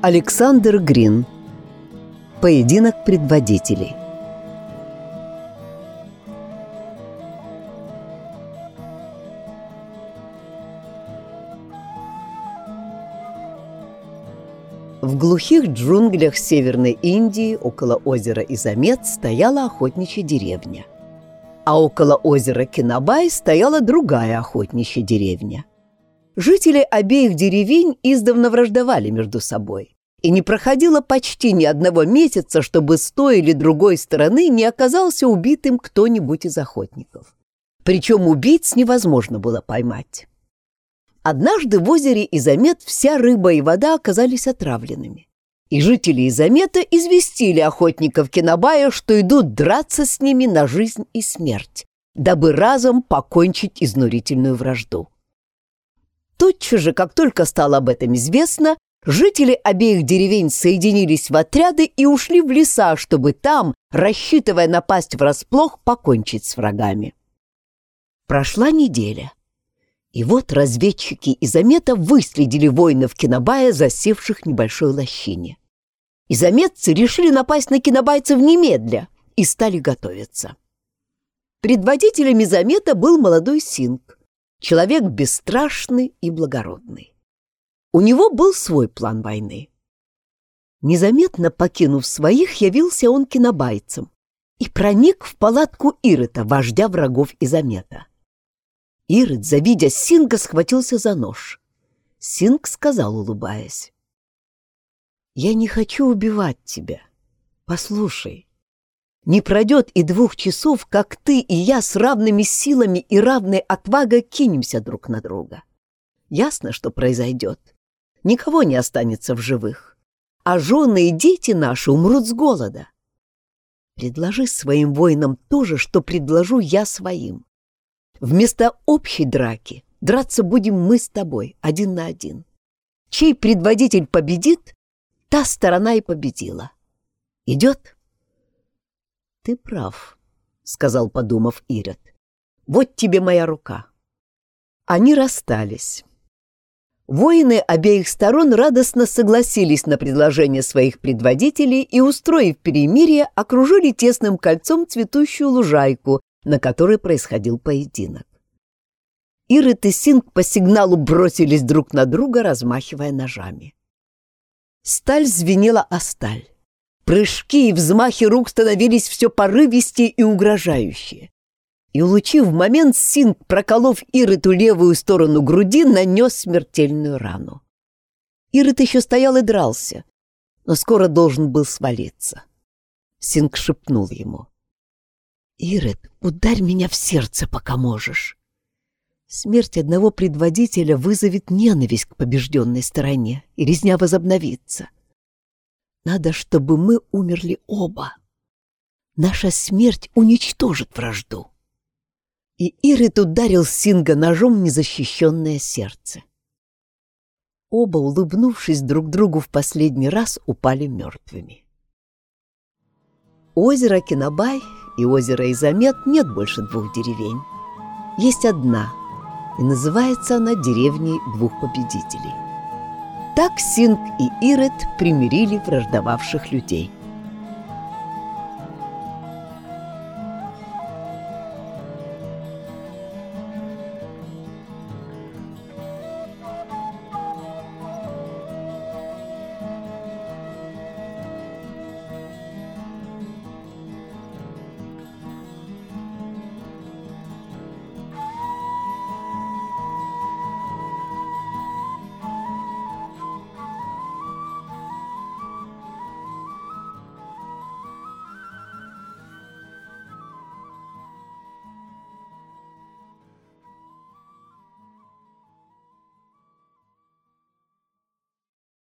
Александр Грин Поединок предводителей В глухих джунглях Северной Индии около озера Изамет стояла охотничья деревня. А около озера Кинабай стояла другая охотничья деревня. Жители обеих деревень издавна враждовали между собой. И не проходило почти ни одного месяца, чтобы с той или другой стороны не оказался убитым кто-нибудь из охотников. Причем убийц невозможно было поймать. Однажды в озере Изамет вся рыба и вода оказались отравленными. И жители Изамета известили охотников Кинобая, что идут драться с ними на жизнь и смерть, дабы разом покончить изнурительную вражду. Тотчас же, как только стало об этом известно, жители обеих деревень соединились в отряды и ушли в леса, чтобы там, рассчитывая напасть врасплох, покончить с врагами. Прошла неделя. И вот разведчики из Амета выследили воинов Кинобая, засевших в небольшой лощине. Изаметцы решили напасть на кинобайцев немедля и стали готовиться. Предводителем Изамета был молодой Синг, человек бесстрашный и благородный. У него был свой план войны. Незаметно покинув своих, явился он кинобайцем и проник в палатку Ирыта, вождя врагов Изамета. Ирод, завидя Синга, схватился за нож. Синг сказал, улыбаясь. «Я не хочу убивать тебя. Послушай, не пройдет и двух часов, как ты и я с равными силами и равной отвагой кинемся друг на друга. Ясно, что произойдет. Никого не останется в живых, а жены и дети наши умрут с голода. Предложи своим воинам то же, что предложу я своим. Вместо общей драки драться будем мы с тобой, один на один. Чей предводитель победит, та сторона и победила. Идет? Ты прав, — сказал, подумав Ирод. Вот тебе моя рука. Они расстались. Воины обеих сторон радостно согласились на предложение своих предводителей и, устроив перемирие, окружили тесным кольцом цветущую лужайку, на которой происходил поединок. Ирит и Синг по сигналу бросились друг на друга, размахивая ножами. Сталь звенела о сталь. Прыжки и взмахи рук становились все порывистее и угрожающие. И, улучив момент, Синг, проколов Ириту левую сторону груди, нанес смертельную рану. Ирит еще стоял и дрался, но скоро должен был свалиться. Синг шепнул ему. «Ирит, ударь меня в сердце, пока можешь». Смерть одного предводителя вызовет ненависть к побежденной стороне, и резня возобновится. Надо, чтобы мы умерли оба. Наша смерть уничтожит вражду. И Ирит ударил Синга ножом в незащищенное сердце. Оба, улыбнувшись друг другу в последний раз, упали мертвыми. Озеро Кинабай и озеро Изамет нет больше двух деревень. Есть одна, и называется она деревней двух победителей. Так Синг и Ирет примирили враждовавших людей.